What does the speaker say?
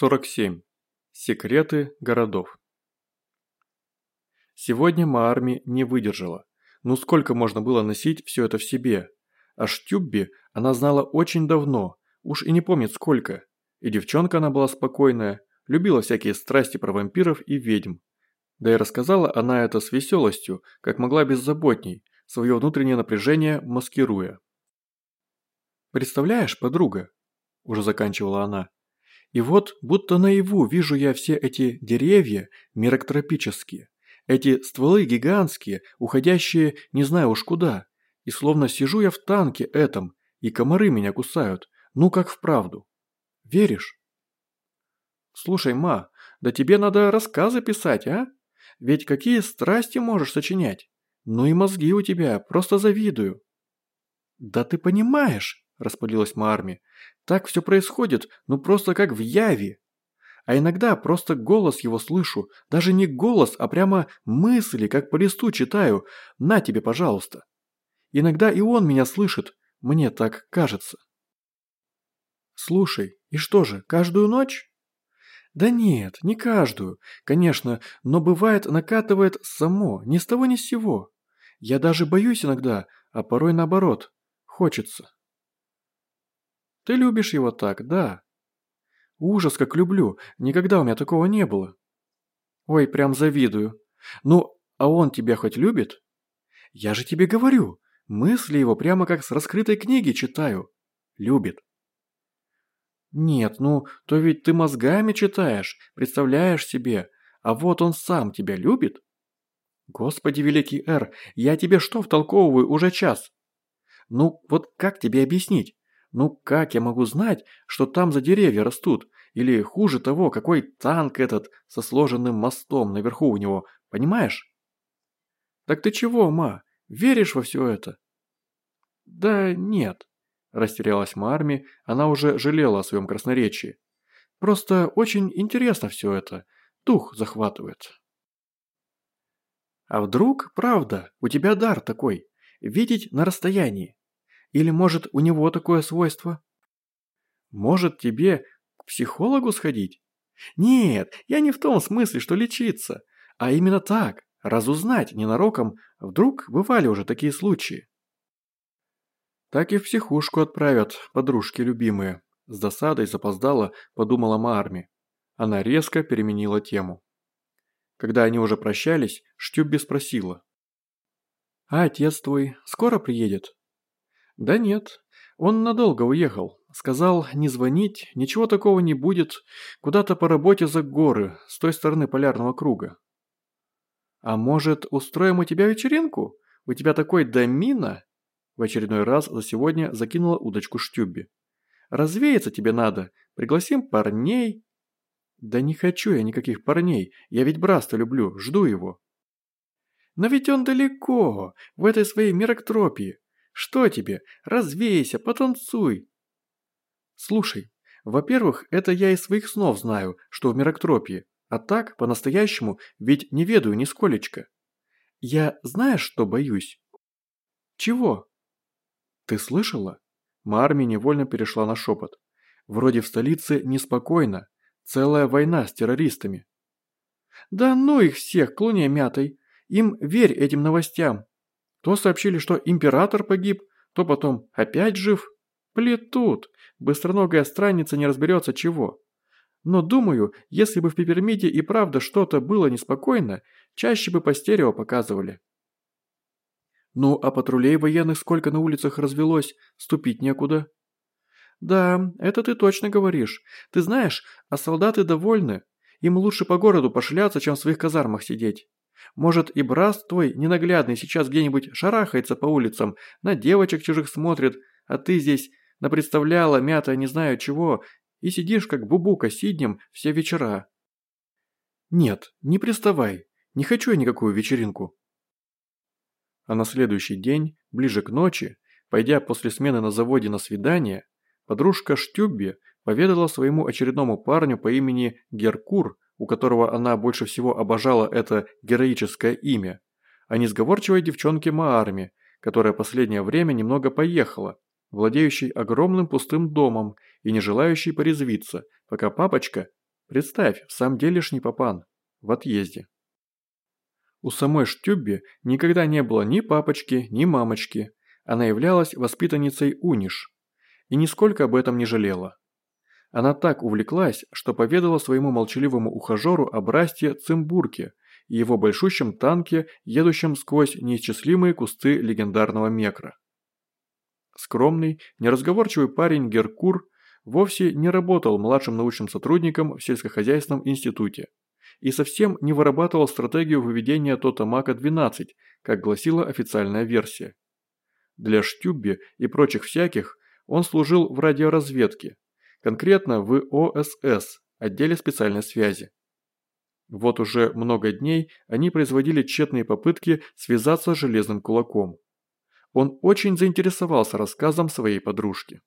47. Секреты городов. Сегодня Маарми не выдержала. Ну сколько можно было носить все это в себе? А Штюбби она знала очень давно, уж и не помнит сколько. И девчонка она была спокойная, любила всякие страсти про вампиров и ведьм. Да и рассказала она это с веселостью, как могла беззаботней, свое внутреннее напряжение маскируя. «Представляешь, подруга?» – уже заканчивала она. И вот, будто наяву вижу я все эти деревья миротропические, эти стволы гигантские, уходящие не знаю уж куда, и словно сижу я в танке этом, и комары меня кусают, ну как вправду. Веришь? Слушай, ма, да тебе надо рассказы писать, а? Ведь какие страсти можешь сочинять? Ну и мозги у тебя, просто завидую. Да ты понимаешь, распалилась Марми, так все происходит, ну просто как в яви. А иногда просто голос его слышу, даже не голос, а прямо мысли, как по листу читаю. На тебе, пожалуйста. Иногда и он меня слышит, мне так кажется. Слушай, и что же, каждую ночь? Да нет, не каждую, конечно, но бывает накатывает само, ни с того ни с сего. Я даже боюсь иногда, а порой наоборот, хочется. Ты любишь его так, да? Ужас, как люблю. Никогда у меня такого не было. Ой, прям завидую. Ну, а он тебя хоть любит? Я же тебе говорю. Мысли его прямо как с раскрытой книги читаю. Любит. Нет, ну, то ведь ты мозгами читаешь, представляешь себе. А вот он сам тебя любит? Господи великий Эр, я тебе что втолковываю уже час? Ну, вот как тебе объяснить? Ну как я могу знать, что там за деревья растут? Или хуже того, какой танк этот со сложенным мостом наверху у него, понимаешь? Так ты чего, ма, веришь во все это? Да нет, растерялась Марми, она уже жалела о своем красноречии. Просто очень интересно все это, дух захватывает. А вдруг, правда, у тебя дар такой, видеть на расстоянии? Или, может, у него такое свойство? Может, тебе к психологу сходить? Нет, я не в том смысле, что лечиться, а именно так, разузнать ненароком, вдруг бывали уже такие случаи. Так и в психушку отправят, подружки любимые. С досадой запоздала, подумала Маарми. Она резко переменила тему. Когда они уже прощались, Штюбби спросила. «А отец твой скоро приедет?» «Да нет, он надолго уехал. Сказал, не звонить, ничего такого не будет, куда-то по работе за горы, с той стороны полярного круга». «А может, устроим у тебя вечеринку? У тебя такой домина?» В очередной раз за сегодня закинула удочку Штюбби. «Развеяться тебе надо, пригласим парней». «Да не хочу я никаких парней, я ведь Браста люблю, жду его». «Но ведь он далеко, в этой своей мироктропии. Что тебе? Развейся, потанцуй. Слушай, во-первых, это я из своих снов знаю, что в мироктропии, а так, по-настоящему, ведь не ведаю нисколечко. Я знаешь, что боюсь? Чего? Ты слышала? Марми невольно перешла на шепот. Вроде в столице неспокойно, целая война с террористами. Да ну их всех к луне мятой, им верь этим новостям. То сообщили, что император погиб, то потом опять жив. Плетут. Быстроногая странница не разберется чего. Но думаю, если бы в Пепермите и правда что-то было неспокойно, чаще бы по стерео показывали. Ну, а патрулей военных сколько на улицах развелось, ступить некуда. Да, это ты точно говоришь. Ты знаешь, а солдаты довольны. Им лучше по городу пошляться, чем в своих казармах сидеть. Может, и брат твой ненаглядный сейчас где-нибудь шарахается по улицам, на девочек чужих смотрит, а ты здесь напредставляла, мята не знаю чего, и сидишь как бубука сиднем все вечера. Нет, не приставай, не хочу я никакую вечеринку. А на следующий день, ближе к ночи, пойдя после смены на заводе на свидание, подружка Штюбби поведала своему очередному парню по имени Геркур, у которого она больше всего обожала это героическое имя, а несговорчивой девчонке Маарме, которая последнее время немного поехала, владеющей огромным пустым домом и не желающей порезвиться, пока папочка, Представь, в самом делешний папан. В отъезде. У самой Штюбби никогда не было ни папочки, ни мамочки. Она являлась воспитанницей Униш. И нисколько об этом не жалела. Она так увлеклась, что поведала своему молчаливому ухажеру о Брасте Цимбурке и его большущем танке, едущем сквозь неисчислимые кусты легендарного мекра. Скромный, неразговорчивый парень Геркур вовсе не работал младшим научным сотрудником в сельскохозяйственном институте и совсем не вырабатывал стратегию выведения Тотамака-12, как гласила официальная версия. Для Штюбби и прочих всяких он служил в радиоразведке, конкретно в ОСС, отделе специальной связи. Вот уже много дней они производили тщетные попытки связаться с железным кулаком. Он очень заинтересовался рассказом своей подружки.